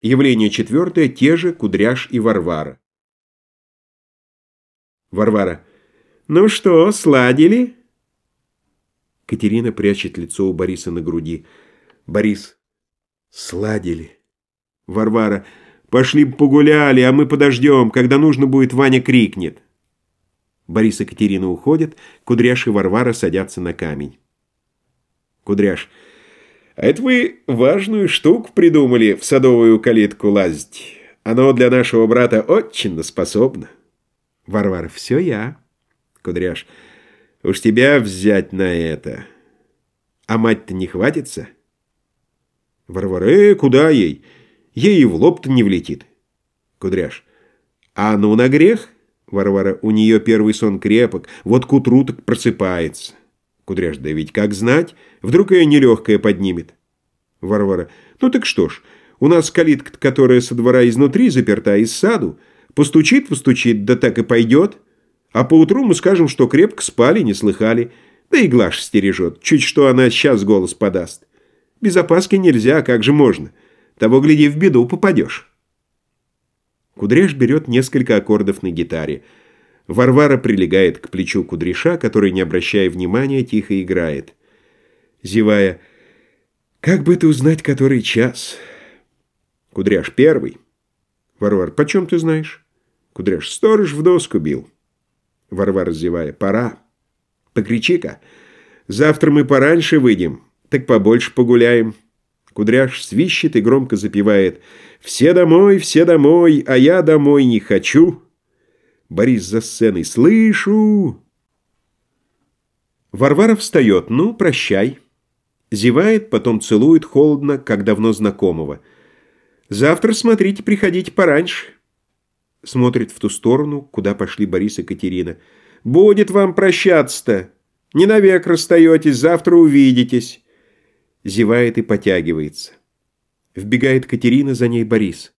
Явление четвертое, те же Кудряш и Варвара. Варвара. «Ну что, сладили?» Катерина прячет лицо у Бориса на груди. Борис. «Сладили». Варвара. «Пошли бы погуляли, а мы подождем. Когда нужно будет, Ваня крикнет». Борис и Катерина уходят, Кудряш и Варвара садятся на камень. Кудряш. «А это вы важную штуку придумали в садовую калитку лазить. Оно для нашего брата очень способно». Варвара. «Все я». Кудряш. «Уж тебя взять на это. А мать-то не хватится?» Варвара. «Э, куда ей? Ей и в лоб-то не влетит». Кудряш. «А ну на грех?» Варвара, у нее первый сон крепок, вот к утру так просыпается. Кудряш, да ведь как знать, вдруг ее нелегкая поднимет. Варвара, ну так что ж, у нас калитка, которая со двора изнутри заперта из саду, постучит, постучит, да так и пойдет. А поутру мы скажем, что крепко спали, не слыхали, да и Глаш стережет, чуть что она сейчас голос подаст. Без опаски нельзя, как же можно? Того, гляди, в беду попадешь. Кудряш берет несколько аккордов на гитаре. Варвара прилегает к плечу Кудряша, который, не обращая внимания, тихо играет. Зевая, «Как бы ты узнать, который час?» Кудряш первый. Варвар, почем ты знаешь? Кудряш, сторож в доску бил. Варвара, зевая, пора. Покричи-ка. Завтра мы пораньше выйдем, так побольше погуляем. Кудряш свищет и громко запевает «Все домой, все домой, а я домой не хочу». Борис за сценой «Слышу!» Варвара встает «Ну, прощай». Зевает, потом целует холодно, как давно знакомого. «Завтра, смотрите, приходите пораньше». Смотрит в ту сторону, куда пошли Борис и Катерина. «Будет вам прощаться-то! Не навек расстаетесь, завтра увидитесь» зевает и потягивается. Вбегает Катерина, за ней Борис.